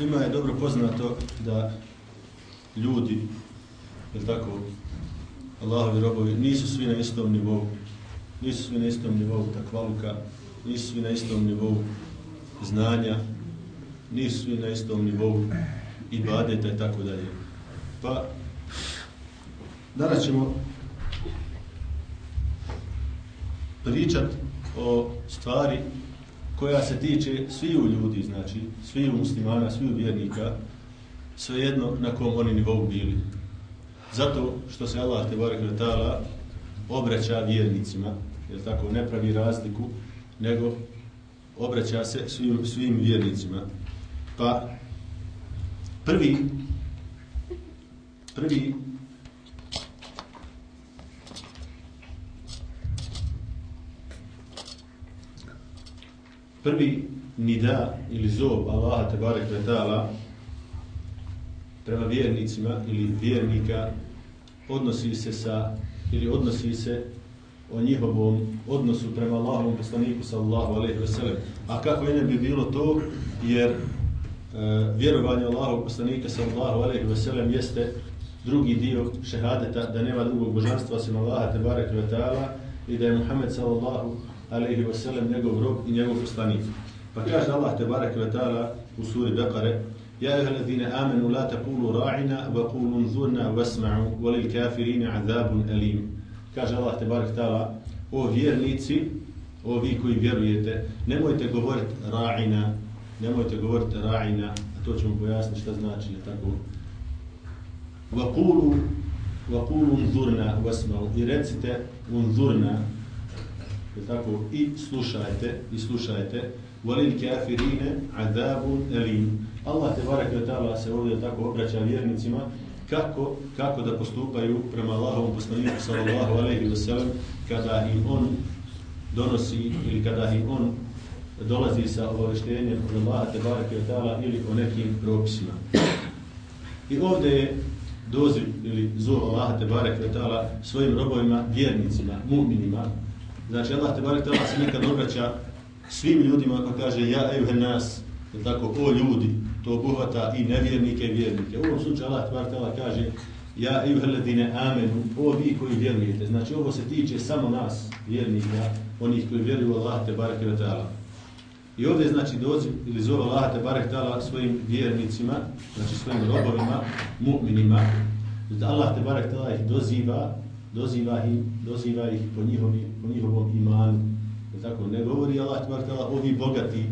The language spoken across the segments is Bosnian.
svima je dobro poznato da ljudi, je tako, Allahovi robovi, nisu svi na istom nivou. Nisu svi na istom nivou takvaluka, nisu svi na istom nivou znanja, nisu svi na istom nivou ibadeta i tako dalje. Pa, danas ćemo pričat o stvari koja se tiče sviju ljudi, znači sviju muslimana, sviju vjernika, svejedno na kom oni nivou bili. Zato što se Allah te barek letala obraća vjernicima, jer tako ne pravi razliku, nego obraća se svim, svim vjernicima. Pa prvi prvi prvi nida ili zov Allaha tebarek barek letala prema vjernicima ili vjernika odnosi se sa ili odnosi se o njihovom odnosu prema Allahovom poslaniku sallallahu alejhi ve sellem. A kako je ne bi bilo to jer e, vjerovanje Allahovog poslanika sallallahu alejhi ve sellem jeste drugi dio šehadeta da nema drugog božanstva osim Allaha tebarek ve taala i da je Muhammed sallallahu alaihi wa sallam, njegov rob i njegov poslanik. Pa kaže Allah te barek ve ta'ala u suri Bekare, Ja ih ladzine amenu la takulu ra'ina wa kulu nzurna wasma'u walil kafirine azabun alim. Kaže Allah te barek ta'ala, o vjernici, o vi koji vjerujete, nemojte govoriti ra'ina, nemojte govoriti ra'ina, a to ćemo pojasniti šta znači na tako. Wa kulu, wa kulu nzurna wasma'u. I recite, unzurna, je tako i slušajte i slušajte walil kafirine adabun alim Allah te barek ve taala se ovdje tako obraća vjernicima kako kako da postupaju prema Allahovom poslaniku sallallahu alejhi ve sellem kada im on donosi ili kada im on dolazi sa obavještenjem od Allaha te barek ve taala ili o nekim propisima. I ovdje je doziv ili zov Allaha te barek ve taala svojim robovima, vjernicima, mu'minima. Znači Allah te barek tala se nekad obraća svim ljudima pa kaže ja ejuhe nas, tako, o ljudi, to obuhvata i nevjernike i vjernike. U ovom slučaju Allah tvar kaže ja i uheledine amenu, o vi koji vjerujete. Znači ovo se tiče samo nas, vjernika, onih koji vjeruju Allah te barek tala. I ovdje znači dozi ili zove Allah te barek tala svojim vjernicima, znači svojim robovima, mu'minima, da Allah te barek tala ih doziva, doziva ih, doziva ih po, njihovim o njihovom imanu. Tako, ne govori Allah te tala ovi bogati,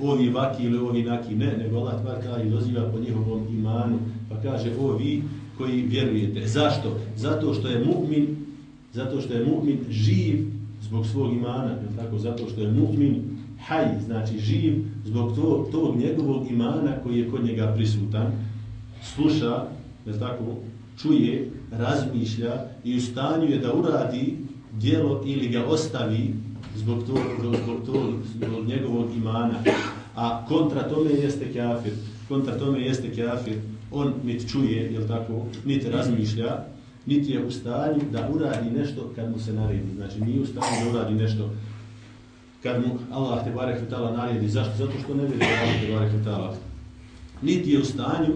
ovi vaki ili ovi naki, ne, nego Allah tvar i doziva po njihovom imanu, pa kaže ovi koji vjerujete. Zašto? Zato što je mu'min, zato što je mu'min živ zbog svog imana, tako? Zato što je mu'min haj, znači živ zbog tog, tog njegovog imana koji je kod njega prisutan, sluša, je tako, čuje, razmišlja i u stanju je da uradi dijelo ili ga ostavi zbog tog, zbog tog, zbog njegovog imana. A kontra tome jeste kafir. Kontra tome jeste kafir. On niti čuje, jel tako, niti razmišlja, niti je u stanju da uradi nešto kad mu se naredi. Znači, nije u stanju da uradi nešto kad mu Allah te barek vitala naredi. Zašto? Zato što ne vjeruje Allah te barek vitala. Niti je u stanju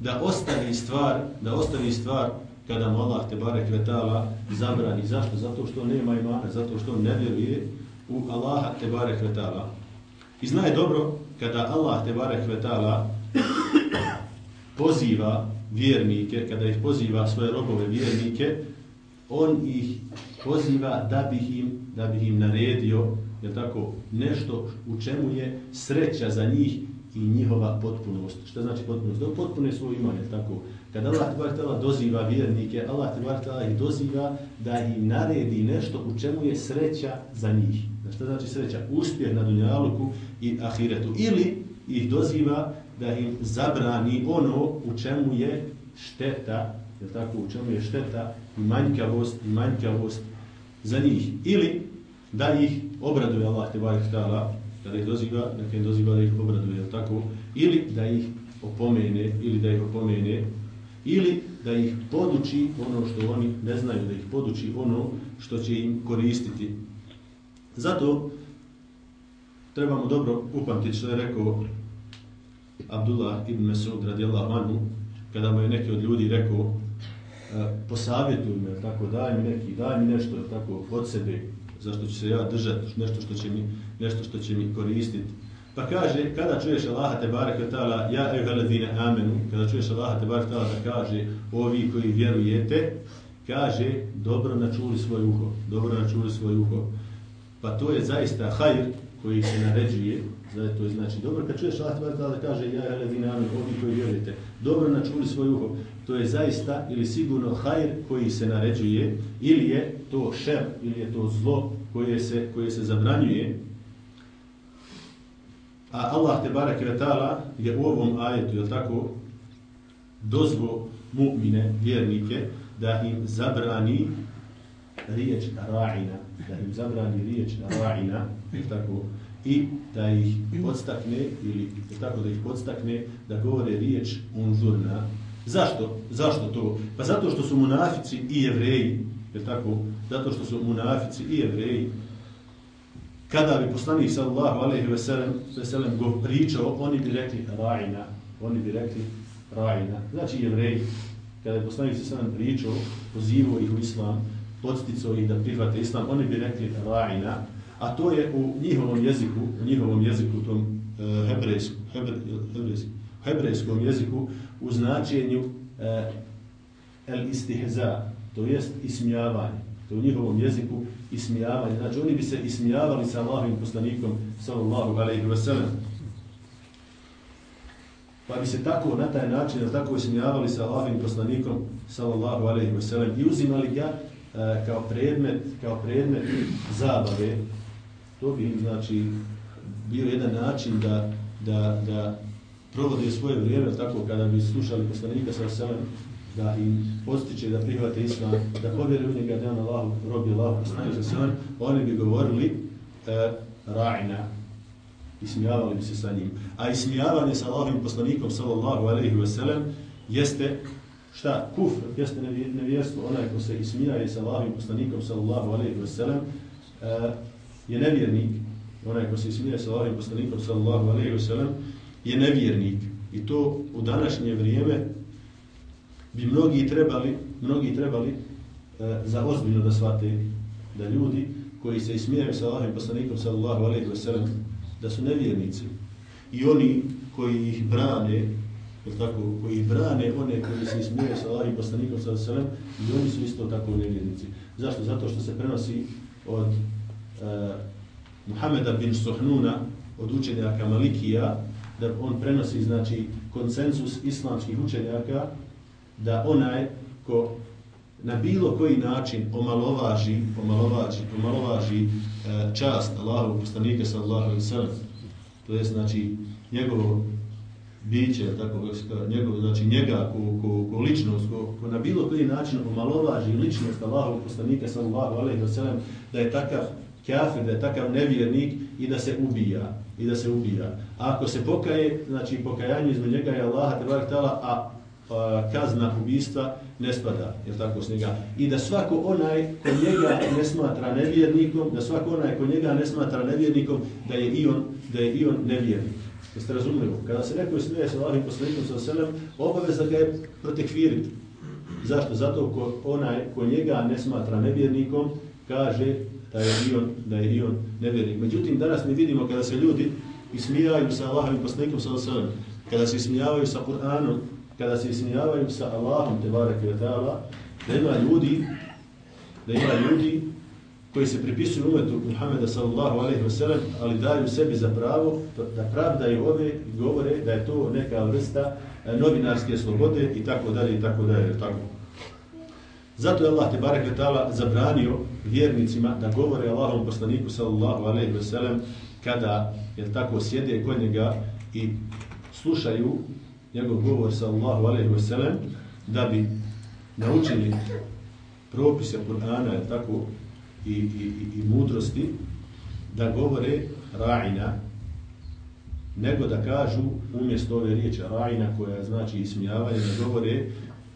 da ostavi stvar, da ostavi stvar kada mu Allah te barek vetala zabrani. Zašto? Zato što nema imana, zato što ne vjeruje u Allaha te barek vetala. I zna dobro kada Allah te barek vetala poziva vjernike, kada ih poziva svoje robove vjernike, on ih poziva da bi im, da bi im naredio je tako, nešto u čemu je sreća za njih i njihova potpunost. Šta znači potpunost? Da potpune svoje imanje, tako. Kada Allah tebara doziva vjernike, Allah tebara ih doziva da im naredi nešto u čemu je sreća za njih. Šta znači sreća? Uspjeh na dunjaluku i ahiretu. Ili ih doziva da im zabrani ono u čemu je šteta, je tako, u čemu je šteta i manjkavost i manjkavost za njih. Ili da ih obraduje Allah te bar kada ih doziva, neka ih doziva da ih obraduje, je tako? Ili da ih opomene, ili da ih opomene ili da ih poduči ono što oni ne znaju, da ih poduči ono što će im koristiti. Zato trebamo dobro upamtiti što je rekao Abdullah ibn Mesud radijallahu anhu, kada mu je neki od ljudi rekao, e, posavjetuj me, tako, daj mi neki, daj mi nešto, tako, od sebe, zašto ću se ja držati, nešto što će mi, nešto što će mi koristiti. Pa kaže, kada čuješ Allaha te barek ve taala, ja ejuhaladine amenu, kada čuješ Allaha te barek taala da kaže, ovi koji vjerujete, kaže, dobro načuli svoj uho, dobro načuli svoj uho. Pa to je zaista hajr koji se naređuje, Zato to je znači dobro kad čuješ Allah tebara da kaže ja je ledine amin, ovi koji vjerujete, dobro načuli svoj uho, to je zaista ili sigurno hajr koji se naređuje, ili je to šer, ili je to zlo koje se, koje se zabranjuje. A Allah te barek je u ovom ajetu, je tako, dozvo mu'mine, vjernike, da im zabrani riječ ra'ina, da im zabrani riječ ra'ina, jel tako, i da ih podstakne ili tako da ih podstakne da govore riječ unzurna. Zašto? Zašto to? Pa zato što su munafici i jevreji, je tako? Zato što su munafici i jevreji. Kada bi poslanik sallallahu alejhi ve sellem ve sellem go pričao, oni bi rekli ra'ina, oni bi rekli ra'ina. Znači jevreji kada je poslanik sallallahu alejhi pričao, pozivao ih u islam, podsticao ih da prihvate islam, oni bi rekli ra'ina, a to je u njihovom jeziku, u njihovom jeziku, tom e, uh, hebrejskom, hebre, hebrejskom, hebrejskom jeziku, u značenju e, uh, el istihza, to jest ismijavanje. To u njihovom jeziku ismijavanje. Znači oni bi se ismijavali sa Allahovim poslanikom, sallallahu alaihi wa sallam. Pa bi se tako, na taj način, tako ismijavali sa Allahovim poslanikom, sallallahu alaihi wa sallam, i uzimali ga uh, kao predmet, kao predmet zabave, to bi im znači bio jedan način da, da, da provode svoje vrijeme tako kada bi slušali poslanika sa selem da im postiče da prihvate islam, da povjeruju u njega da je on Allah robi Allah poslanika sa selem, oni bi govorili e, rajna, ismijavali bi se sa njim. A ismijavanje sa Allahovim poslanikom sallallahu alaihi wa sallam jeste šta? Kufr, jeste nevjerstvo. Onaj ko se ismijaje sa Allahovim poslanikom sallallahu alaihi wa sallam, e, je nevjernik, onaj ko se ismijaje sa Allahovim poslanikom sallallahu alaihi wa sallam, je nevjernik. I to u današnje vrijeme bi mnogi trebali, mnogi trebali e, za ozbiljno da shvate da ljudi koji se ismijaju sa ovim poslanikom sallallahu alaihi wa sallam, da su nevjernici. I oni koji ih brane, tako, koji brane, one koji se ismijaju sa ovim poslanikom sallallahu alaihi wa sallam, i oni su isto tako nevjernici. Zašto? Zato što se prenosi od e, Muhameda bin Suhnuna od učenjaka Malikija, da on prenosi znači konsensus islamskih učenjaka da onaj ko na bilo koji način omalovaži, omalovaži, omalovaži e, čast Allahovog poslanika sallallahu alejhi ve sellem. To je znači njegovo biće, tako njegov, znači njega ko, ko, ko ličnost, ko, ko na bilo koji način omalovaži ličnost Allahovog poslanika sallallahu alejhi ve sellem, da je takav kafir, da je takav nevjernik i da se ubija. I da se ubija. A ako se pokaje, znači pokajanje izme njega je Allaha te tala, a Pa kazna ubistva ne spada, je tako s njega. I da svako onaj ko njega ne smatra nevjernikom, da svako onaj ko njega ne smatra nevjernikom, da je i on, da je i on nevjernik. Jeste razumljivo? Kada se neko smije sa Allahim poslanikom sa selem, obaveza ga je protekviriti. Zašto? Zato ko onaj ko njega ne smatra nevjernikom, kaže da je i on, da je i on nevjernik. Međutim, danas mi vidimo kada se ljudi ismijaju sa Allahovim poslanikom sa selem, kada se ismijavaju sa Kur'anom, kada se ismijavaju sa Allahom, te barek ta'ala, da ima ljudi, da ima ljudi koji se pripisuju umetu Muhammeda sallallahu alaihi ve sellem ali daju sebi za pravo da pravdaju ove i govore da je to neka vrsta e, novinarske slobode i tako dalje i tako dalje. Tako. Zato je Allah te barek ta'ala zabranio vjernicima da govore Allahom poslaniku sallallahu alaihi ve sellem kada je tako sjede kod njega i slušaju njegov govor sallallahu alaihi ve sallam, da bi naučili propise Kur'ana tako i, i, i, i mudrosti da govore ra'ina nego da kažu umjesto ove riječi ra'ina koja znači ismijavanje da govore e,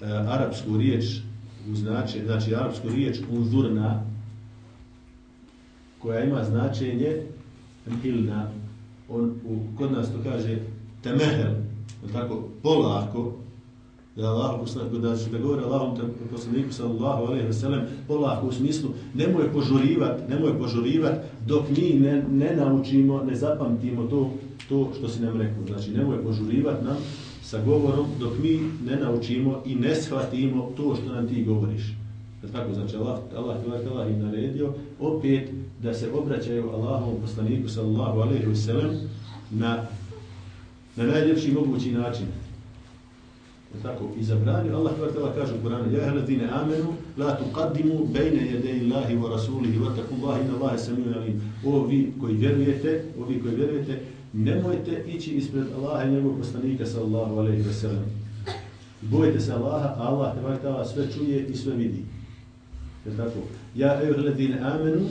arapsku riječ znači, znači arapsku riječ unzurna koja ima značenje ilna on u, kod nas to kaže temehel tako, polako, da Allah poslaniku, da se da govori Allahom poslaniku sallallahu alejhi ve sellem polako u smislu nemoj požurivat nemoj požurivat dok mi ne, ne naučimo ne zapamtimo to to što si nam rekao. Znači nemoj požurivat nam sa govorom dok mi ne naučimo i ne shvatimo to što nam ti govoriš. Tako? Znači Allah Allah Allah, Allah im naredio opet da se obraćaju Allahovom poslaniku sallallahu alejhi ve sellem na na najljepši mogući način. Tako? I zabranio Allah tvrtela kaže u Kur'anu ja ahladine amenu la tuqaddimu bejne jede Allahi wa rasulihi wa taku Allahi inna Allahe samiju alim. Ovi koji vjerujete ovi koji vjerujete nemojte ići ispred Allaha i njegovog poslanika sallallahu alaihi wa sallam. Bojite se Allaha a Allah tvrtela sve čuje i sve vidi. Je tako? Ja ahladine amenu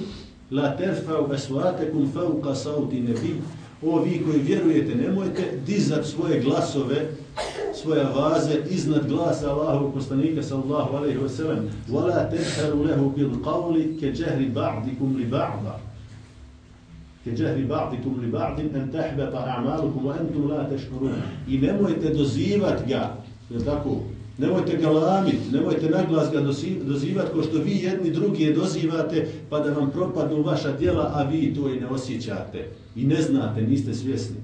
la terfa'u aswatakum fawqa sauti nebi o vi koji vjerujete nemojte dizat svoje glasove svoja vaze iznad glasa Allahovog poslanika sallallahu alejhi ve sellem wala tajharu lahu bil qawli ka jahri ba'dikum li ba'd ka jahri ba'dikum li ba'd an tahbata a'malukum wa antum la tashkurun. I nemojte dozivat ga je tako? Nemojte ga lamit, nemojte naglas ga dozivati ko što vi jedni drugi je dozivate pa da vam propadnu vaša djela, a vi to i ne osjećate. I ne znate, niste svjesni.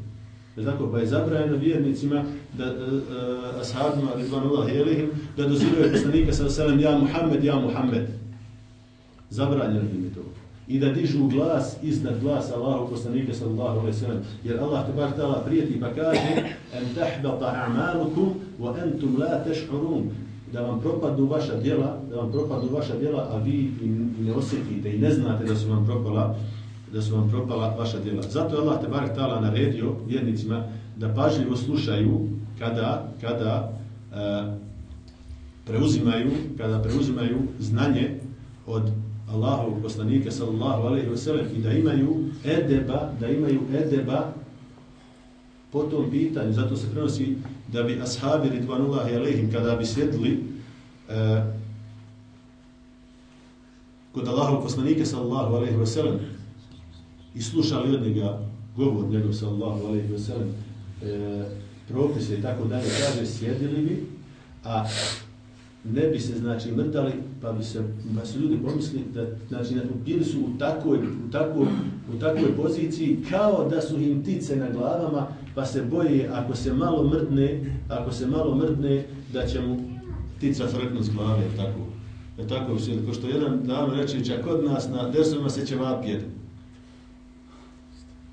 Tako, pa je zabrajeno vjernicima da uh, ashabima Ridvanullah Helihim da dozivaju poslanika sa selem ja Muhammed, ja Muhammed. Zabranjeno im je. I da dižu glas iznad glasa Allahu poslanika sallallahu alejhi ve sellem Jer Allah te bar tala prijeti pa kaže en tahbata a'malukum wa antum la tash'urun da vam propadnu vaša djela, da vam propadnu vaša djela, a vi i ne osjetite i ne znate da su vam propala da su vam propala vaša djela. Zato je Allah te barek tala naredio vjernicima da pažljivo slušaju kada, kada uh, preuzimaju, kada preuzimaju znanje od Allahovog poslanika sallallahu alejhi ve sellem i da imaju edeba, da imaju edeba po tom pitanju. Zato se prenosi da bi ashabi ridvanullahi alejhim kada bi sjedli e, kod Allahovog poslanika sallallahu alejhi ve sellem i slušali od njega govor njegov sallallahu alaihi wa sallam e, propise i tako dalje, kaže, sjedili bi, a ne bi se, znači, mrtali, pa bi se, pa su ljudi pomislili da, znači, bili su u takvoj, u, takvoj, u takvoj poziciji kao da su im ptice na glavama, pa se boje, ako se malo mrdne, ako se malo mrdne, da će mu ptica frknuti s glave, tako. E tako, ko što jedan dan reče, čak kod nas na dersovima se će vapjeti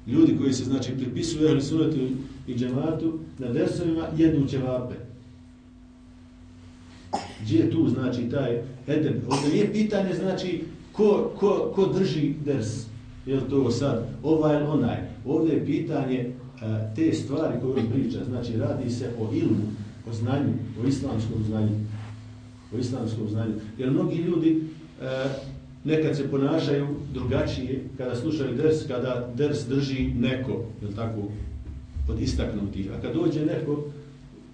ljudi koji se znači pripisuju ehli sunetu i džematu na dersovima jedu ćevape. Gdje je tu znači taj edeb? Ovdje nije pitanje znači ko, ko, ko drži ders. Je to sad ovaj ili onaj? Ovdje je pitanje a, te stvari koje on priča. Znači radi se o ilmu, o znanju, o islamskom znanju. O islamskom znanju. Jer mnogi ljudi a, nekad se ponašaju drugačije kada slušaju ders, kada ders drži neko, je tako, od istaknutih. A kad dođe neko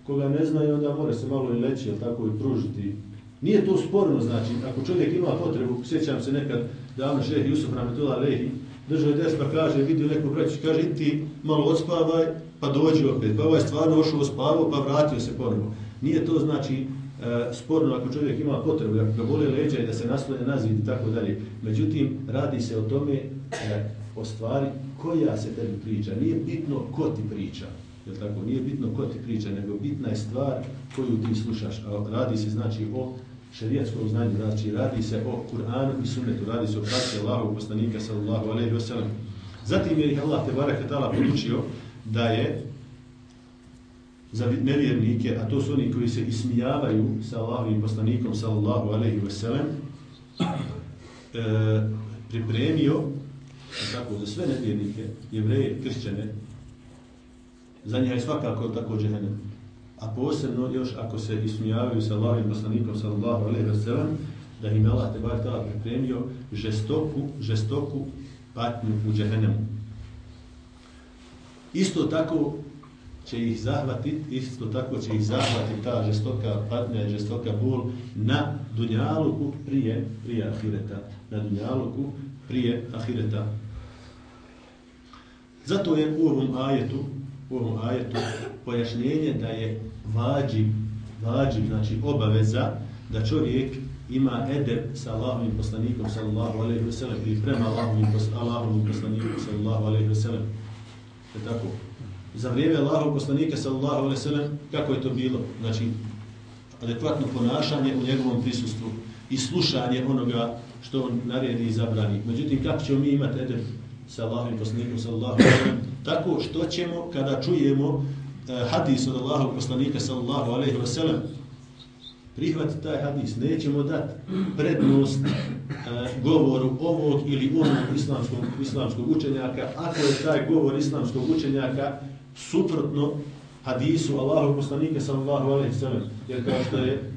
koga ne znaju, onda mora se malo i leći, ali tako, i pružiti. Nije to sporno, znači, ako čovjek ima potrebu, sjećam se nekad davno šeh Jusuf Rametula Lehi, držao je ders pa kaže, vidio neko braću, kaže, ti malo odspavaj, pa dođi opet. Pa ovaj stvarno ošao spavao, pa vratio se ponovo. Nije to, znači, e, sporno ako čovjek ima potrebu, ako ga boli leđa i da se naslone na zid i tako dalje. Međutim, radi se o tome, e, o stvari koja se tebi priča. Nije bitno ko ti priča. Je tako? Nije bitno ko ti priča, nego bitna je stvar koju ti slušaš. A radi se znači o šerijatskom znanju, znači radi se o Kur'anu i sunnetu, radi se o praksi Allahovog poslanika sallallahu alaihi wa sallam. Zatim je ih Allah te baraka ta'ala poručio da je za nevjernike, a to su oni koji se ismijavaju sa Allahovim poslanikom sallallahu alaihi wa sallam, e, pripremio tako, za sve nevjernike, jevreje, kršćane, za njega je svakako tako džehennem. A posebno još ako se ismijavaju sa Allahovim poslanikom sallallahu alaihi wa sallam, da im Allah te bar tada pripremio žestoku, žestoku patnju u džehennemu. Isto tako će ih zahvatiti, isto tako će ih zahvatiti ta žestoka patnja i žestoka bol na dunjaluku prije, prije ahireta. Na dunjaluku prije ahireta. Zato je u ovom ajetu u ovom ajetu pojašnjenje da je vađib, vađib, znači obaveza da čovjek ima edeb sa Allahovim poslanikom sallallahu alejhi ve sellem ili prema Allahovim Allahovim poslanikom sallallahu alejhi ve sellem. Je tako? Za vrijeme Allahovog poslanika sallallahu alejhi ve sellem kako je to bilo? Znači adekvatno ponašanje u njegovom prisustvu i slušanje onoga što on naredi i zabrani. Međutim, kako ćemo mi imati edeb sa Allahovim poslanikom sallallahu alaihi wa sallam Tako što ćemo kada čujemo eh, hadis od Allahog poslanika sallallahu alejhi ve sellem prihvati taj hadis, nećemo dati prednost e, govoru ovog ili onog islamskog, islamskog učenjaka, ako je taj govor islamskog učenjaka suprotno hadisu Allahu poslanika sallallahu alejhi ve sellem jer kao što je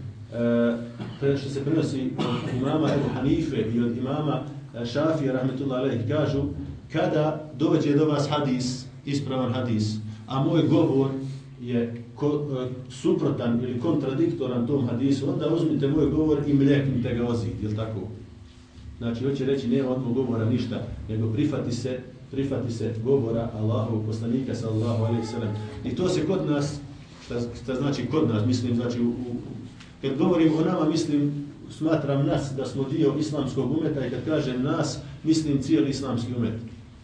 e, što se prenosi od imama Ebu Hanife i od imama e, Šafija rahmetullahi alejhi kažu kada dođe do vas hadis ispravan hadis a moj govor je ko, e, suprotan ili kontradiktoran tom hadisu, onda uzmite moj govor i mljeknite ga ozid, je tako? Znači, hoće reći, nema mog govora ništa, nego prifati se, prifati se govora Allahovog poslanika, sallallahu alaihi sallam. I to se kod nas, šta, šta znači kod nas, mislim, znači, u, u, kad govorim o nama, mislim, smatram nas da smo dio islamskog umeta i kad kažem nas, mislim cijeli islamski umet.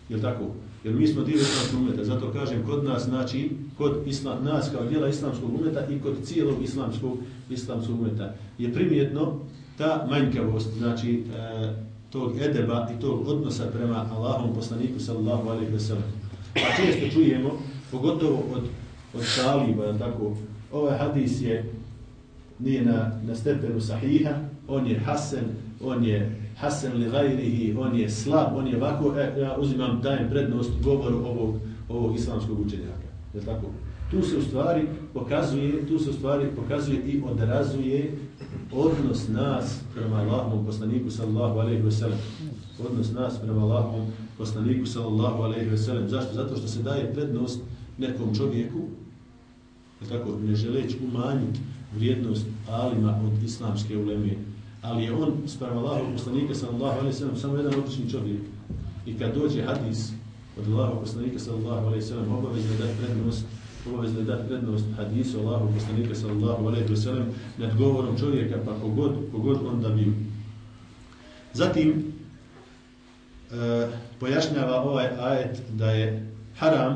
Jel tako? Jer mi smo dio islamskog umeta, zato kažem kod nas, znači kod islam, nas kao dijela islamskog umeta i kod cijelog islamskog, islamskog umeta je primjetno ta manjkavost, znači e, tog edeba i tog odnosa prema Allahom poslaniku sallallahu alaihi wa sallam. A često čujemo, pogotovo od, od taliba, tako, ovaj hadis je nije na, na stepenu sahiha, on je hasen, on je hasen li gajrihi, on je slab, on je ovako, e, ja uzimam, dajem prednost govoru ovog, ovog islamskog učenjaka. Je tako? Tu se u stvari pokazuje, tu se u stvari pokazuje i odrazuje odnos nas prema Allahom poslaniku sallallahu alejhi ve sellem. Odnos nas prema Allahom poslaniku sallallahu alejhi ve sellem. Zašto? Zato što se daje prednost nekom čovjeku, je tako, ne želeći umanjiti vrijednost alima od islamske uleme, ali je on sprem Allahog poslanika sallallahu alaihi sallam samo jedan obični čovjek. I kad dođe hadis od Allahog poslanika sallallahu alaihi sallam obavezno je dati prednost obavezno je dati prednost hadisu Allahog poslanika sallallahu alaihi sallam nad govorom čovjeka pa kogod, kogod on da bio. Zatim e, pojašnjava ovaj ajet da je haram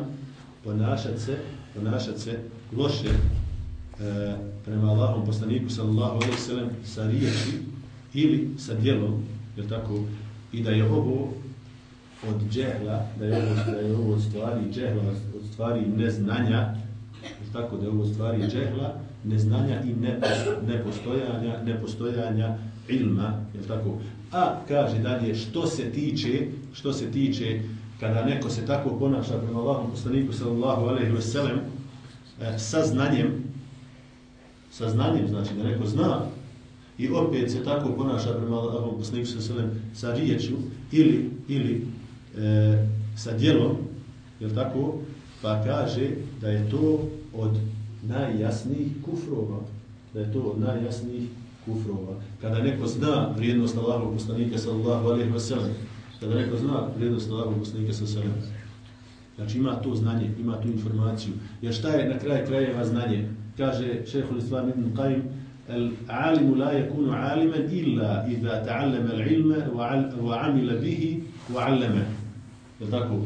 ponašat se, ponašat se loše e, prema Allahom poslaniku sallallahu alaihi sallam sa riječi ili sa djelom, je tako, i da je ovo od džehla, da je ovo, da je ovo od stvari džehla, od stvari neznanja, je tako, da je ovo stvari džehla, neznanja i nepostojanja, nepostojanja ilma, je tako. A kaže dalje, što se tiče, što se tiče, kada neko se tako ponaša prema Allahom poslaniku sallallahu alaihi wa sallam, eh, sa znanjem, sa znanjem, znači da neko zna i opet se tako ponaša prema Allahom poslaniku sa selem sa riječu ili, ili e, sa djelom, je tako? Pa kaže da je to od najjasnijih kufrova. Da je to od najjasnijih kufrova. Kada neko zna vrijednost Allahom poslanika sallallahu alaihi wa sallam, kada neko zna vrijednost Allahom poslanika sallallahu alaihi wa sallam, Znači ima to znanje, ima tu informaciju. Jer šta je na kraj krajeva znanje? Kaže šehhul Islam ibn Qajim, العالم لا يكون عالما إلا إذا تعلم العلم وعمل به وعلمه tako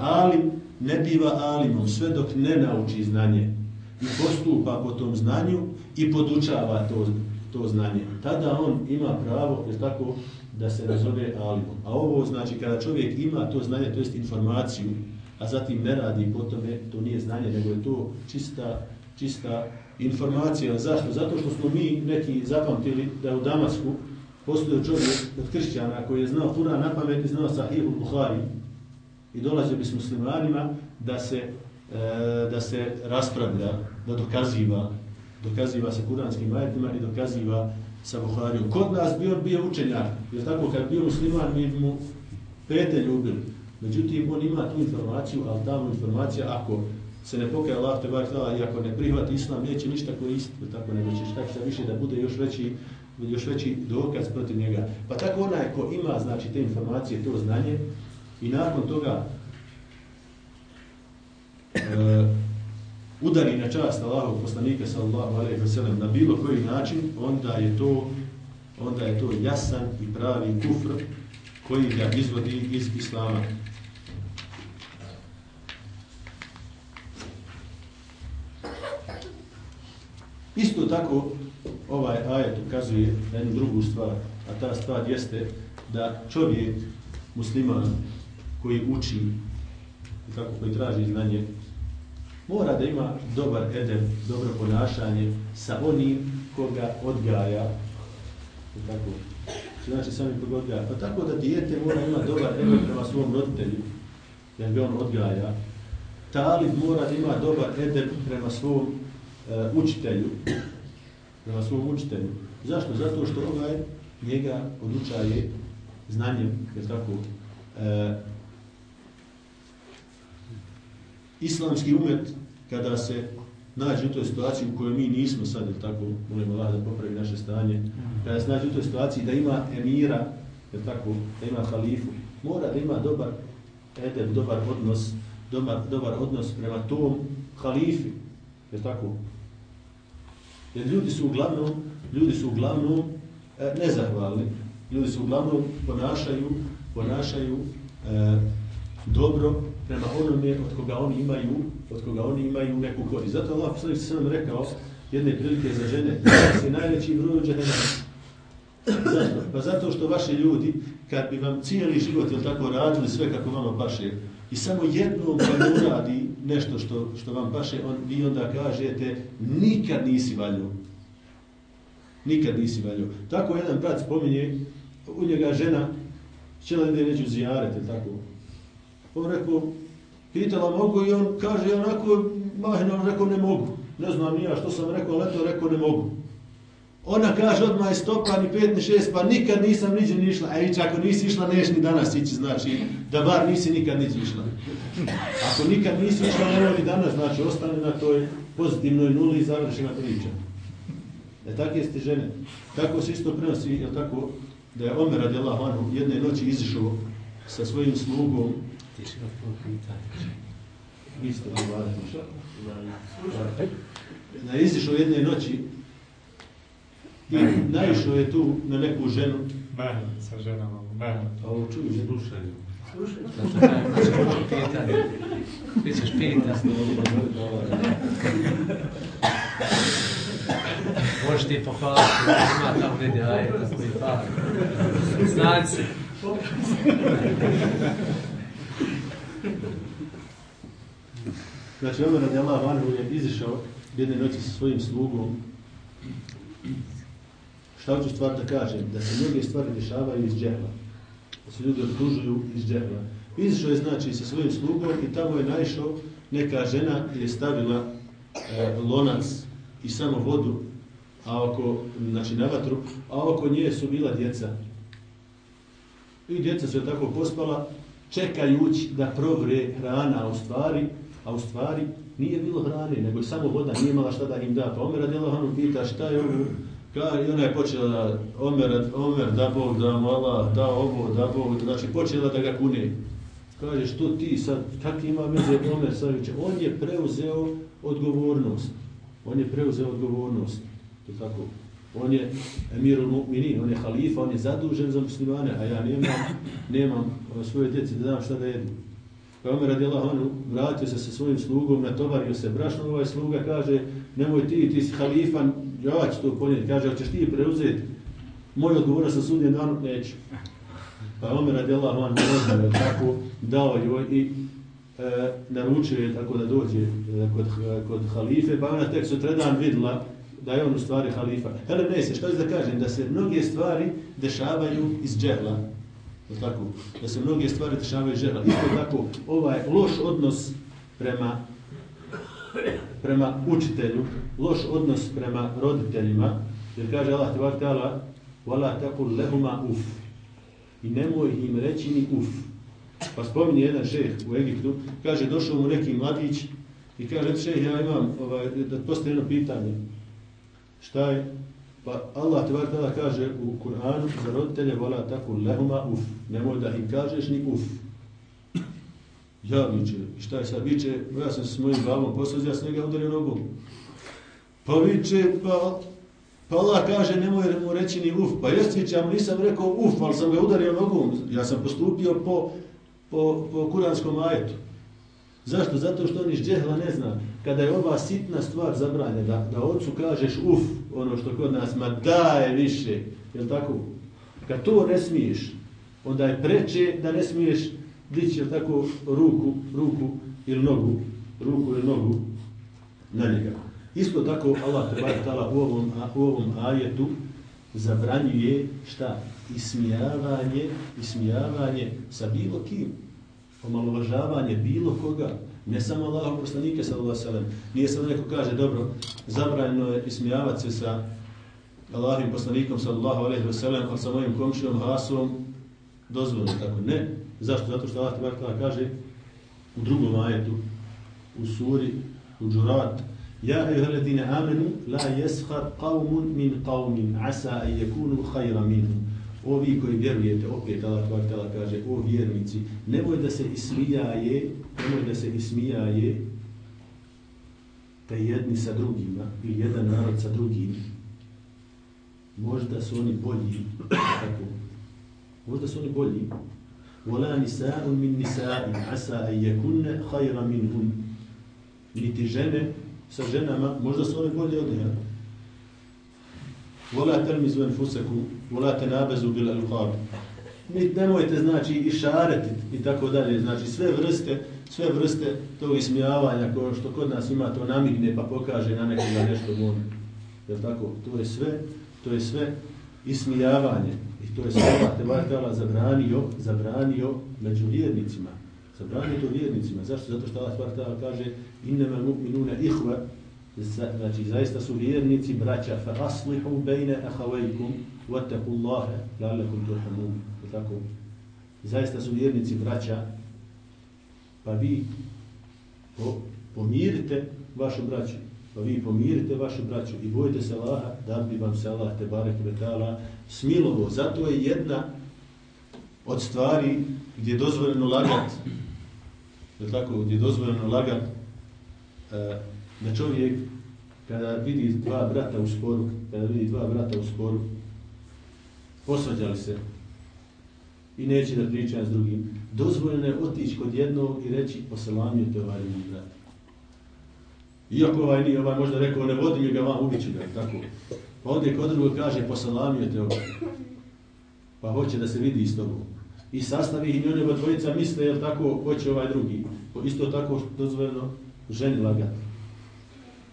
alim ne biva alimom sve dok ne nauči znanje i postupa po tom znanju i podučava to, to znanje tada on ima pravo jer tako da se nazove alimom a ovo znači kada čovjek ima to znanje to jest informaciju a zatim ne radi po tome to nije znanje nego je to čista čista informacija. Zašto? Zato što smo mi neki zapamtili da u Damasku postoje čovjek od kršćana koji je znao Kur'an na pamet i znao Sahih u Buhari i dolazio bi s muslimanima da se, e, da se raspravlja, da dokaziva, dokaziva sa kuranskim ajetima i dokaziva sa Buharijom. Kod nas bio bio učenjak, jer tako kad bio musliman mi mu pete ljubili. Međutim, on ima tu informaciju, ali tamo informacija, ako se ne pokaje Allah te bar tala i ako ne prihvati islam neće ništa koristiti tako nego će šta se više da bude još veći još veći dokaz protiv njega pa tako onaj ko ima znači te informacije to znanje i nakon toga eh, udari na čast Allahov poslanika sallallahu alejhi ve sellem na bilo koji način, onda je to onda je to jasan i pravi kufr koji ga izvodi iz islama. Isto tako ovaj ajet ukazuje na jednu drugu stvar, a ta stvar jeste da čovjek musliman koji uči i kako koji traži znanje mora da ima dobar edem, dobro ponašanje sa onim koga odgaja i tako. Znači sami koga odgaja. Pa tako da dijete mora ima dobar edem prema svom roditelju, jer ga on odgaja. Talib mora da ima dobar edem prema svom e, učitelju, prema svom učitelju. Zašto? Zato što ovaj njega odučaje znanjem, je tako, e, islamski umet, kada se nađe u toj situaciji u kojoj mi nismo sad, je tako, molimo Allah da popravi naše stanje, kada se nađe u toj situaciji da ima emira, je tako, da ima halifu, mora da ima dobar edeb, dobar odnos, dobar, dobar odnos prema tom halifi, je tako, Jer ljudi su uglavnom, ljudi su uglavnom e, nezahvalni. Ljudi su uglavnom ponašaju, ponašaju e, dobro prema onome od koga oni imaju, od koga oni imaju neku korist. Zato Allah poslanik se nam rekao jedne prilike za žene, da se najveći broj od. Zašto? Pa zato što vaši ljudi, kad bi vam cijeli život ili tako radili sve kako vama paše, i samo jednom kad uradi nešto što, što vam paše, on, vi onda kažete, nikad nisi valio. Nikad nisi valio. Tako jedan brat spominje, u njega žena, htjela da neću zijarete, tako. On rekao, pitala mogu i on kaže, onako, mahno, on rekao, ne mogu. Ne znam nija što sam rekao, ali to rekao, ne mogu. Ona kaže, odmah je stopa, ni pet, ni šest, pa nikad nisam niđe ni išla. A ići, ako nisi išla, neš ni danas ići, znači, da bar nisi nikad niđe išla. Ako nikad nisi išla, ne ni danas, znači, ostane na toj pozitivnoj nuli i završena priča. E takve ste žene. Tako se isto prenosi, je tako, da je Omer radijallahu anhu jedne noći izišao sa svojim slugom. Ti si na to pitanje. Vi ste vam vladati. Da je izišao jedne noći i naišao je tu na neku ženu. Mehmet sa ženama, Mehmet. A ovo čuju ženu. Slušaju. Slušaju. Znači, pitanje. Ti ćeš pitati. Možeš ti pohvaliti, ima tamo negdje ajet, tako i pa. Znaj se. Znači, Omer radi Allah Vanhu je izišao jedne noći sa svojim slugom. Šta hoću stvar da kažem? Da se mnoge stvari dešavaju iz džehla. Da se ljudi otužuju iz džehla. Izišao je znači sa svojim slugom i tamo je naišao neka žena je stavila e, lonac i samo vodu a oko, znači na vatru, a oko nje su bila djeca. I djeca su tako pospala, čekajući da provre hrana, a u stvari, a u stvari nije bilo hrane, nego samo voda, nije imala šta da im da. Pa Omer radila pita šta je ovo, Ka, I ona je počela, Omer, Omer, da Bog, da mala, da ovo, da Bog, znači počela da ga kune. Kaže, što ti sad, kak ima veze Omer Savića? On je preuzeo odgovornost. On je preuzeo odgovornost. To tako. On je emirul mu'minin, on je halifa, on je zadužen za muslimane, a ja nemam, nemam eh, svoje djece da znam šta da jedu. Pa Omer radi Allah, on vratio se sa svojim slugom, natovario se brašno, ovaj sluga kaže, nemoj ti, ti si halifan, ja ću to ponijeti, kaže, hoćeš ti preuzeti moj odgovor sa sudnjem danu, neću. Pa Omer radi Allah, on je tako dao joj i e, naručio je tako da dođe e, kod, e, kod halife, pa ona tek sutradan vidla da je on u stvari halifa. Hele, ne se, što da kažem? Da se mnoge stvari dešavaju iz džehla. Tako, da se mnoge stvari dešavaju iz džehla. Isto tako, ovaj loš odnos prema prema učitelju, loš odnos prema roditeljima, jer kaže Allah te vaktala, wala takul lehuma uf. I nemoj im reći ni uf. Pa spominje jedan šeh u Egiptu, kaže, došao mu neki mladić i kaže, šeh, ja imam, ovaj, da postoje jedno pitanje. Šta je? Pa Allah te tada kaže u Kur'anu za roditelje wala tako lehuma uf. Nemoj da im kažeš ni uf. Ja viče, šta je sad? Viče, pa ja sam s mojim glavom posvađa, ja sam njega udario nogom. Pa viče, pa, pa Allah kaže, nemoj mu reći ni uf. Pa jes viče, ja nisam rekao uf, ali sam ga udario nogom. Ja sam postupio po, po, po kuranskom ajetu. Zašto? Zato što on iz džehla ne zna. Kada je ova sitna stvar zabranja, da, da ocu kažeš uf, ono što kod nas, ma daje više, je tako? Kad to ne smiješ, onda je preče da ne smiješ dići, je tako, ruku, ruku ili nogu, ruku ili nogu na njega. Isto tako Allah tebara u ovom, u ovom ajetu zabranjuje šta? Ismijavanje, ismijavanje sa bilo kim omalovažavanje bilo koga, ne samo Allahom poslanike sallallahu alejhi ve sellem. Nije samo neko kaže dobro, zabranjeno je ismijavati se sa Allahim poslanikom sallallahu alejhi ve sellem, sa mojim komšijom Hasom dozvoljeno tako. Ne, zašto? Zato što Allah te kaže u drugom ajetu u suri u Džurat Ja ejuhaladine amenu la jeshar qavmun min qawmin asa an yakunu khayran minhum. Ovi koji vjerujete, opet Allah tvar kaže, o vjernici, nemoj da se ismijaje, nemoj da se ismijaje te jedni sa drugima, ili jedan narod sa drugim, možda su oni bolji, tako, možda su oni bolji, ولا نساء من نساء عسى أن يكن خيرا منهم niti žene sa ženama, možda su one bolje od njega. Vola termizu enfuseku, vola te nabezu bil alqab. Mi nemojte, znači, i šareti i tako dalje. Znači, sve vrste, sve vrste tog ismijavanja ko što kod nas ima, to namigne pa pokaže na nekoga nešto mone. Je tako? To je sve, to je sve ismijavanje. I to je sve Allah te vartala zabranio, zabranio među vjernicima. Zabranio to vjernicima. Zašto? Zato što Allah te kaže innama mu'minuna ihva znači zaista su vjernici braća fa aslihu bejne ahavajkum vattaku Allahe lalakum turhamun tako zaista su vjernici braća pa vi po, pomirite vašu braću pa vi pomirite vašu braću i bojite se Allaha da bi vam se Allah te barek betala smilovo zato je jedna od stvari gdje je dozvoljeno lagat je tako gdje je dozvoljeno lagat na da čovjek kada vidi dva brata u sporu, kada vidi dva brata u sporu, posvađali se i neće da priča s drugim, dozvoljeno je otići kod jednog i reći poselamio te ovaj drugi brat. Iako ovaj nije, ovaj možda rekao ne vodim ga vam, ubiću ga, tako. Pa ovdje kod drugog kaže posalamio te ovaj. Pa hoće da se vidi s tobom. I sastavi i njoj dvojica misle, jel tako, hoće ovaj drugi. Isto tako dozvoljeno ženi lagati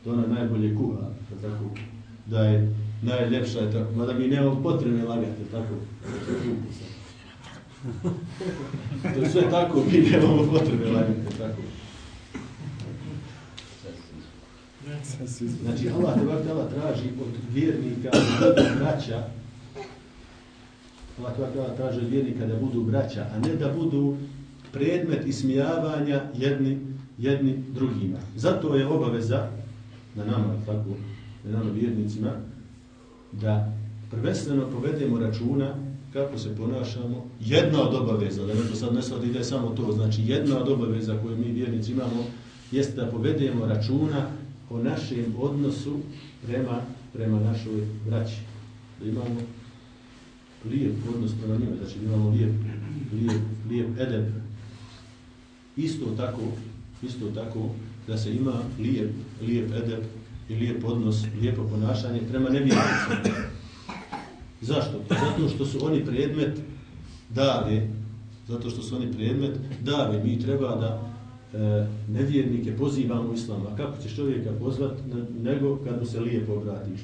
to ona najbolje kuha, tako, da je najljepša, je tako, mada mi nema potrebe lagati, tako, to je sve tako, mi nemamo potrebe lagati, tako. Znači, Allah te bar tela traži od vjernika da budu braća, Allah te bar tela traži od vjernika da budu braća, a ne da budu predmet ismijavanja jedni, jedni drugima. Zato je obaveza na nama, tako, na nama vjernicima, da prvenstveno povedemo računa kako se ponašamo. Jedna od obaveza, da neko sad ne sad ide samo to, znači jedna od obaveza koju mi vjernici imamo, jeste da povedemo računa o našem odnosu prema, prema našoj braći. Da imamo lijep odnos prema njima, znači da imamo lijep, lijep, lijep edeb. Isto tako, isto tako, da se ima lijep, lijep edep i lijep odnos, lijepo ponašanje prema nevjernicima. Zašto? Zato što su oni predmet dave, zato što su oni predmet dave. Mi treba da E, nevjernike pozivamo u islamu. A kako ćeš čovjeka pozvat nego kad mu se lijepo obratiš?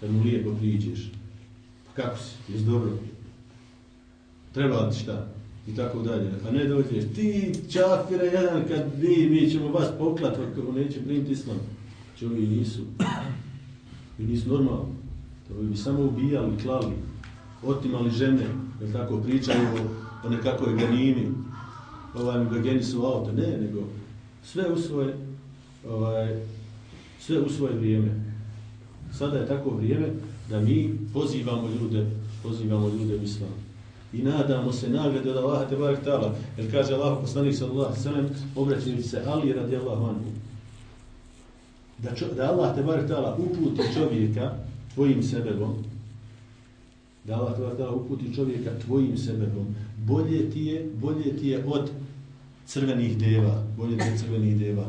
Kad mu lijepo priđeš? Pa kako si? jes dobro? Treba ti šta? i tako dalje. A ne dođeš, ti čafire jedan kad vi, mi ćemo vas poklat, kako neće primiti islam. Znači, Če nisu. I nisu normalni. To bi samo ubijali, klali, otimali žene, jer tako pričaju o, o nekakvoj ganimi, Ovaj, ga geni su auto. Ne, nego sve u svoje, ovaj, sve u svoje vrijeme. Sada je tako vrijeme da mi pozivamo ljude, pozivamo ljude u islam. i nadamo se nagrade od Allaha te barek ta'ala. Jer kaže Allah poslanik sallallahu sallam obraćajući se Ali radijallahu anhu. Da, čo, da Allah te barek ta'ala uputi čovjeka tvojim sebebom, da Allah te barek ta'ala uputi čovjeka tvojim sebebom, bolje ti je, bolje ti je od crvenih deva, bolje ti je crvenih deva.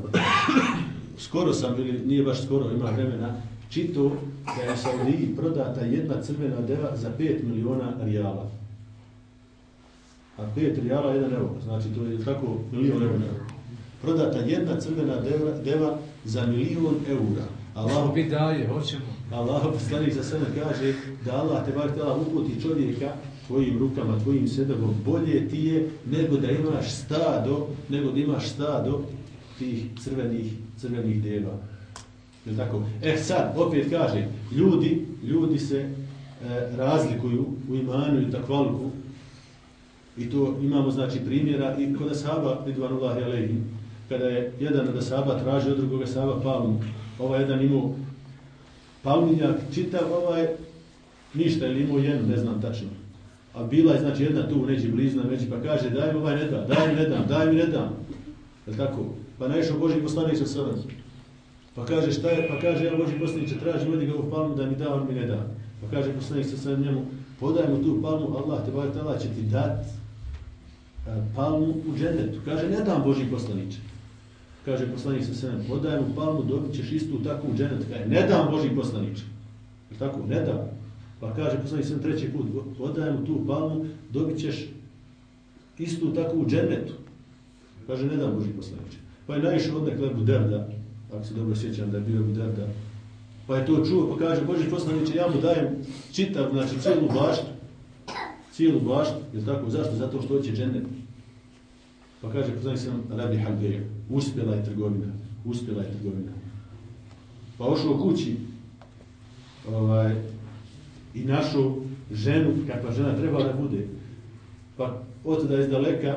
Skoro sam, ili nije baš skoro, ima vremena, čito da je Saudiji prodata jedna crvena deva za 5 miliona rijala. A 5 rijala je 1 euro, znači to je tako milion eura. Prodata jedna crvena deva, deva za milion eura. Allah bi daje, hoćemo. Allah poslanik za sve kaže da Allah te bar tela uputi čovjeka tvojim rukama, tvojim sedebom, bolje ti je nego da imaš stado, nego da imaš stado tih crvenih, crvenih deva. Je tako? E sad, opet kaže, ljudi, ljudi se e, razlikuju u imanu i takvalku i to imamo znači primjera i kod Ashaba, Ridvanullahi Aleyhi, kada je jedan od Ashaba tražio od drugog Ashaba palmu, ovaj jedan imao palminjak, čitav ovaj, ništa, ili imao jednu, ne znam tačno. A bila je znači jedna tu neđi blizna, neđi, pa kaže, daj mi ovaj ne dam, daj mi ne dam, daj mi ne dam. Je tako? Pa naišao Boži poslanik sa sada. Pa kaže, šta je? Pa kaže, ja Boži poslaniče, traži vodi ga u palmu da mi da, on mi ne da. Pa kaže poslanik sa sada njemu, podaj mu tu palmu, Allah te bavite, Allah će ti dat e, palmu u džennetu. Kaže, ne dam Boži poslaniče. Kaže poslanik sa sada, podaj mu palmu, dobit ćeš istu takvu u džennetu. Kaže, ne dam Boži poslaniče. Je tako? Ne dam. Pa kaže poslanik sam treći put, odajem tu palmu, dobit ćeš istu takvu u džennetu. Kaže, ne dam Boži poslaniče. Pa je naišao od nekada Buderda, ako se dobro sjećam da je bio Buderda, pa je to čuo, pa kaže, Boži poslaniče, ja mu dajem čitav, znači cijelu baštu, cijelu baštu, je tako, zašto? Zato što hoće džennet. Pa kaže, poslanik sam, rabi halbeja, uspjela je trgovina, uspjela je trgovina. Pa ošao kući, ovaj, i našu ženu, kakva žena treba da bude, pa od da iz daleka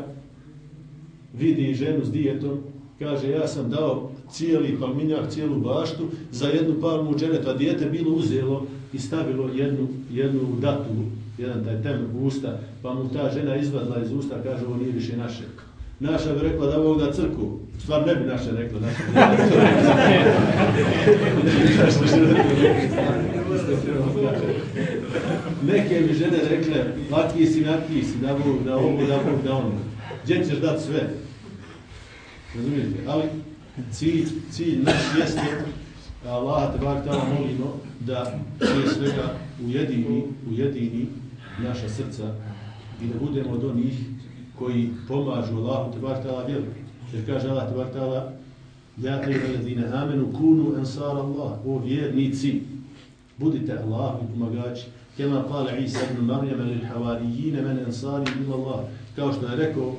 vidi ženu s dijetom, kaže, ja sam dao cijeli palminjak, cijelu baštu za jednu palmu u a dijete bilo uzelo i stavilo jednu, jednu datu, jedan taj tem u usta, pa mu ta žena izvadla iz usta, kaže, ovo nije više naše. Naša bi rekla da ovog da crku, stvar ne bi naše rekla, naša Neke bi žene rekle, laki si, naki si, da Bog, da ovo, da Bog, da ono. Gdje ćeš dat sve? Razumijete? Ali cilj, cilj naš jeste Allah te bar tamo molimo da prije svega ujedini, ujedini naša srca i da budemo od onih koji pomažu Allahu te bar tala vjeru. Jer kaže Allah te bar tala Ja ejuha ladine amenu kunu ansar Allah. O vjernici, budite i pomagači. Kema kale Isa ibn Marijama lil havarijine men ansari ila Allah. Kao što je rekao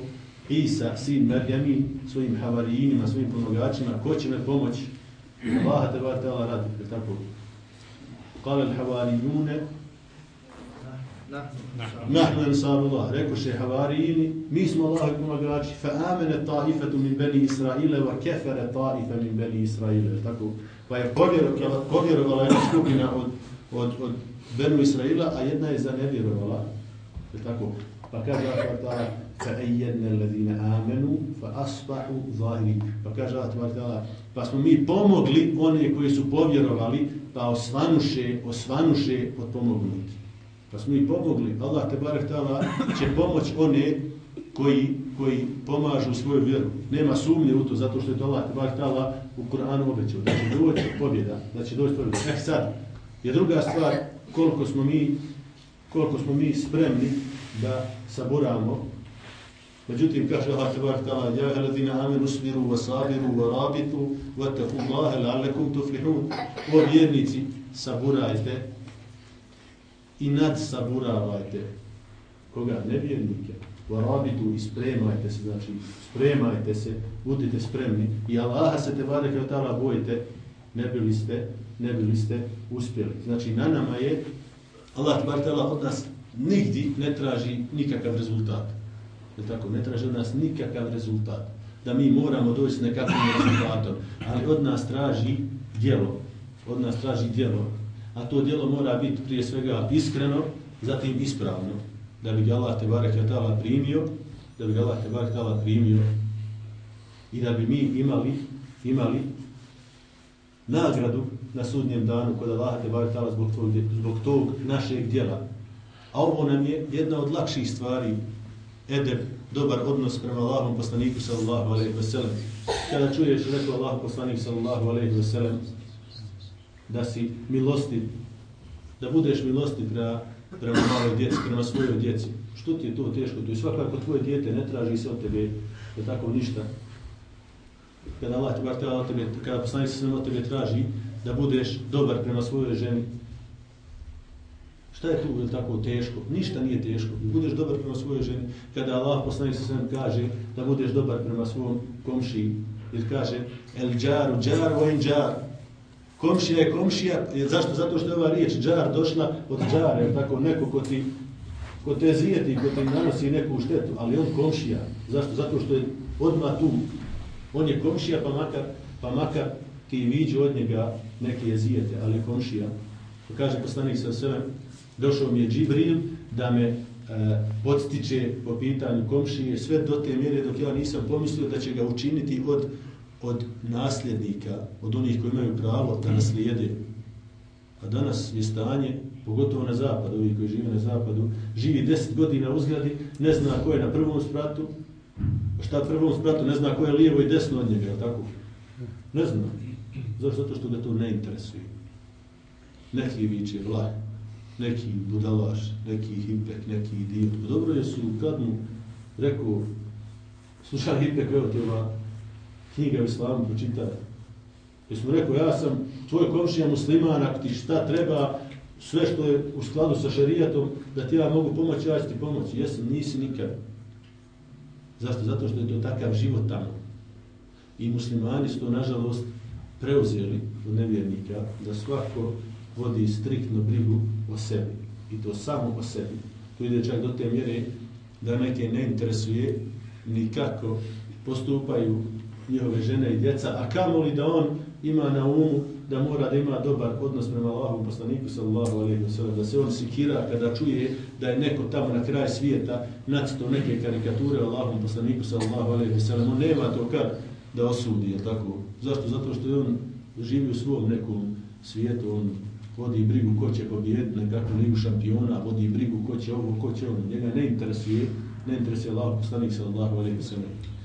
Isa, sin Merjamin, svojim havarijinima, svojim pomagačima, ko će me pomoći? Allah te bar tala radi, je tako? Kale il havarijune, Nahnu ansarullah, rekoše havarijini, mi smo Allahi pomagači, fa amene taifetu min beni Israile, va kefere taife min beni Israile, tako? Pa je povjerovala jedna skupina od, od, od Benu Israila, a jedna je zanevjerovala, je tako? Pa kaže Allah فأيدنا الذين آمنوا فأصبحوا ظاهرين pa kaže Allah ta'ala pa smo mi pomogli one koji su povjerovali pa osvanuše osvanuše od pomognuti pa smo mi pomogli Allah te barek ta'ala će pomoć one koji koji pomažu svoju vjeru nema sumnje u to zato što je to Allah te tala u Kur'anu obećao da će doći pobjeda da će doći pobjeda eh sad je druga stvar koliko smo mi koliko smo mi spremni da saburamo Međutim, kaže Allah tebara ta'ala, ja heladina amen usmiru, wa sabiru, wa rabitu, wa tafu Allahe, la'alekum tuflihun. O vjernici, saburajte i nad saburavajte. Koga? Nevjernike. Wa rabitu i spremajte se, znači spremajte se, budite spremni. I Allaha se tebara tala bojite, ne bili ste, ne bili ste uspjeli. Znači, na nama je, Allah tebara ta'ala od nas nigdi ne traži nikakav rezultat. Je tako? Ne traži od nas nikakav rezultat. Da mi moramo doći s nekakvim rezultatom. Ali od nas traži djelo. Od nas traži djelo. A to djelo mora biti prije svega iskreno, zatim ispravno da bi ga Allah te barek ta'ala primio, da bi ga Allah te barek ta'ala primio i da bi mi imali imali nagradu na sudnjem danu kod Allah te barek ta'ala zbog, tog, zbog tog našeg djela. A ovo nam je jedna od lakših stvari, edeb, dobar odnos prema Allahom poslaniku sallallahu alaihi wa sallam. Kada čuješ, rekao Allah poslanik sallallahu alaihi wa sallam, da si milostiv, da budeš milostiv prema, prema maloj djeci, prema svojoj djeci. Što ti je to teško? To je svakako tvoje djete, ne traži se od tebe, je tako ništa. Kada Allah ti bar od tebe, kada poslanik se od tebe traži da budeš dobar prema svojoj ženi, Šta je tu je tako teško? Ništa nije teško. Budeš dobar prema svojoj ženi. Kada Allah poslanik se sve kaže da budeš dobar prema svom komšiji, jer kaže el džaru, džaru, en džaru. Komšija je komšija, zašto? Zato što je ova riječ džar došla od džare, tako neko ko ti ko te zijeti, ko ti nanosi neku štetu, ali on komšija. Zašto? Zato što je odmah tu. On je komšija, pa makar, pa makar ti viđu od njega neke jezijete, ali komšija. Pa kaže poslanik sa sve, došao mi je Džibril da me e, podstiče po pitanju komšije, sve do te mjere dok ja nisam pomislio da će ga učiniti od od nasljednika, od onih koji imaju pravo da naslijede. A danas je stanje, pogotovo na zapadu, ovi koji žive na zapadu, živi deset godina u zgradi, ne zna ko je na prvom spratu, šta prvom spratu, ne zna ko je lijevo i desno od njega, tako? Ne zna. Zašto? Zato što ga to ne interesuje. Neki viče vlah, neki budalaš, neki hipek, neki idiot. Pa dobro je su kad mu rekao, slušaj hipek, evo ti ova knjiga u islamu pročitao. Jer smo rekao, ja sam tvoj komšija musliman, ako ti šta treba, sve što je u skladu sa šarijatom, da ti ja mogu pomoći, ja ću ti pomoći. Jesam, nisi nikad. Zašto? Zato što je to takav život tamo. I muslimani su to, nažalost, preuzeli od nevjernika da svako vodi striktno brigu o sebi. I to samo o sebi. To ide čak do te mjere da neke ne interesuje nikako postupaju njihove žene i djeca, a kamo li da on ima na umu da mora da ima dobar odnos prema Allahom poslaniku sallallahu alaihi wa sallam, da se on sikira kada čuje da je neko tamo na kraj svijeta nacito neke karikature Allahom poslaniku sallallahu alaihi wa sallam, on nema to kad da osudi, je tako? Zašto? Zato što je on živi u svom nekom svijetu, on vodi brigu ko će pobijediti nekakvu ligu šampiona, vodi brigu ko će ovo, ko će ono, njega ne interesuje, ne interesuje Allah poslanik sallallahu alaihi wa sallam.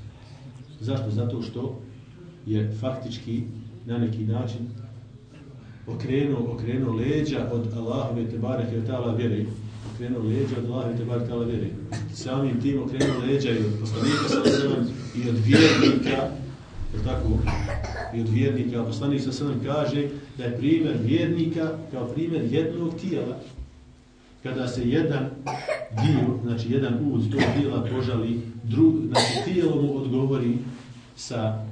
Zašto? Zato što je faktički na neki način okrenuo, okrenuo leđa od Allahove Tebare Kvetala vjere. Okrenuo leđa od Allahove Tebare Kvetala vjere. Samim tim okrenuo leđa i od poslanika sa i od vjernika, je tako? I od vjernika. Poslanik sa sredom kaže da je primjer vjernika kao primjer jednog tijela. Kada se jedan dio, znači jedan uz tog dijela požali, drug, znači tijelo mu odgovori sa,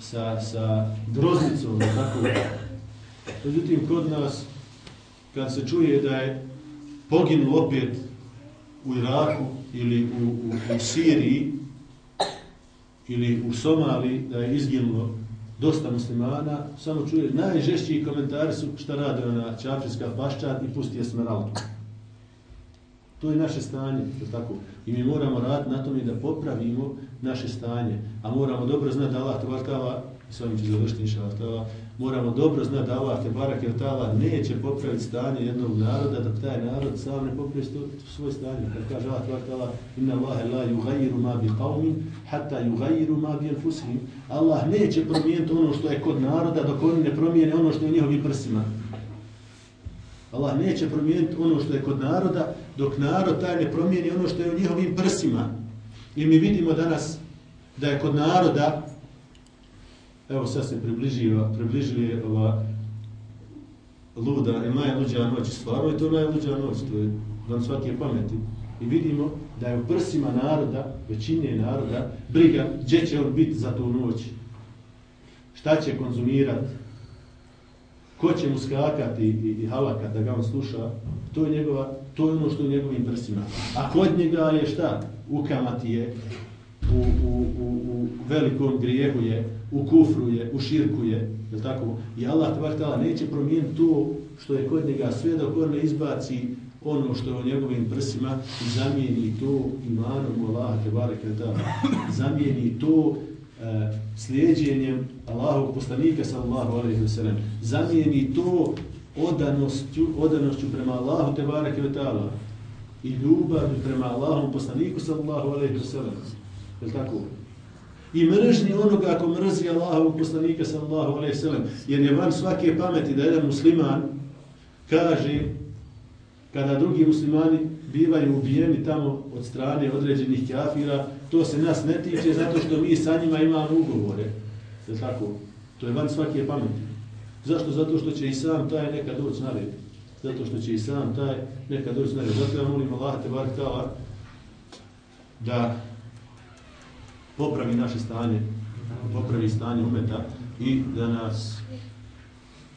sa, sa groznicom, tako Međutim, kod nas, kad se čuje da je poginuo opet u Iraku ili u, u, u Siriji ili u Somali, da je izginulo dosta muslimana, samo čuje, najžešći komentari su šta rade ona Čapčinska paščar i pusti je smeraltu. To je naše stanje, je tako? I mi moramo raditi na tome da popravimo naše stanje. A moramo dobro znati da Allah te barkala, s ovim ću završiti inša Allah, moramo dobro znati da Allah te barak jer tala neće popraviti stanje jednog naroda dok taj narod sam ne popravi svoj stanje. Kad kaže Allah te barkala, inna Allahe la yugayru ma bi qavmin, hatta yugayru ma bi anfusihim. Allah neće promijeniti ono što je kod naroda dok oni ne promijene ono što je u njihovim prsima. Allah neće promijeniti ono što je kod naroda, dok narod taj ne promijeni ono što je u njihovim prsima. I mi vidimo danas da je kod naroda, evo sad se približio, približuje ova luda, e, i luđa noć, stvarno je to najluđa noć, to je dan svake pameti. I vidimo da je u prsima naroda, većine naroda, briga gdje će on biti za tu noć. Šta će konzumirati, ko će mu skakati i, i halakat da ga on sluša, to je, njegova, to je ono što je njegovim prsima. A kod njega je šta? Ukamati je, u, u, u, u velikom grijehu je, u kufru je, u širku je, je tako? I Allah tvar neće promijeniti to što je kod njega sve dok on ne izbaci ono što je u njegovim prsima i zamijeni to imanom Allah te bareke zamijeni to E, slijedjenjem Allahovog poslanika sallallahu alejhi ve sellem zamijeni to odanošću odanošću prema Allahu te bareke ve i ljubav prema Allahom poslaniku sallallahu alejhi ve sellem je tako? I mržnji onoga ako mrzi Allahovog poslanika sallallahu alejhi ve sellem jer je van svake pameti da jedan musliman kaže kada drugi muslimani bivaju ubijeni tamo od strane određenih kafira, to se nas ne tiče zato što mi sa njima imamo ugovore. Je tako? To je van svake pameti. Zašto? Zato što će i sam taj nekad doći na red. Zato što će i sam taj nekad doći na red. Zato ja molim Allah te bar tala da popravi naše stanje, popravi stanje umeta i da nas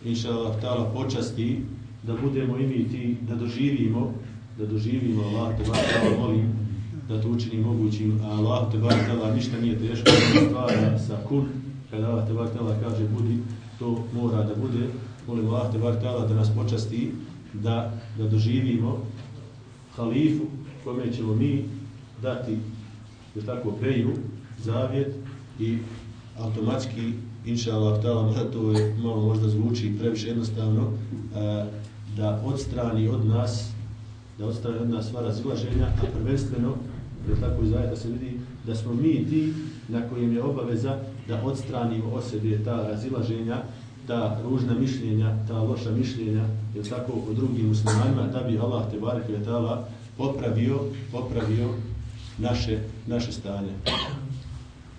inša Allah tala počasti da budemo i mi ti, da doživimo, da doživimo Allah, te bar molim, da to učini mogućim, a Allah te bar tala ništa nije teško, da stvara sa kun, kada Allah te bar tala kaže budi, to mora da bude, molim Allah te bar tala da nas počasti, da, da doživimo halifu kome ćemo mi dati, je tako, peju, zavjet i automatski inša Allah, to je malo možda zvuči previše jednostavno, da odstrani od nas da odstrani od nas sva razilaženja, a prvenstveno, jer tako iz da se vidi, da smo mi ti na kojim je obaveza da odstranimo od sebe ta razilaženja, ta ružna mišljenja, ta loša mišljenja, jer tako o drugim muslimanima, da bi Allah te barek je tala popravio, popravio naše, naše stanje.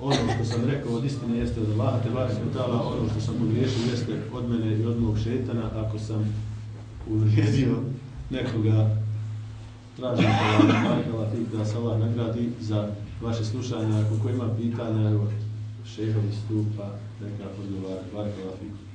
Ono što sam rekao od istine jeste od Allah te barek je tala, ono što sam pogriješio jeste od mene i od mog šetana, ako sam uvrijedio nekoga, tražim da se Allah nagradi za vaše slušanje. Ako ko ima pitanja, evo, šehovi stupa, neka odgovara. Barakala fik.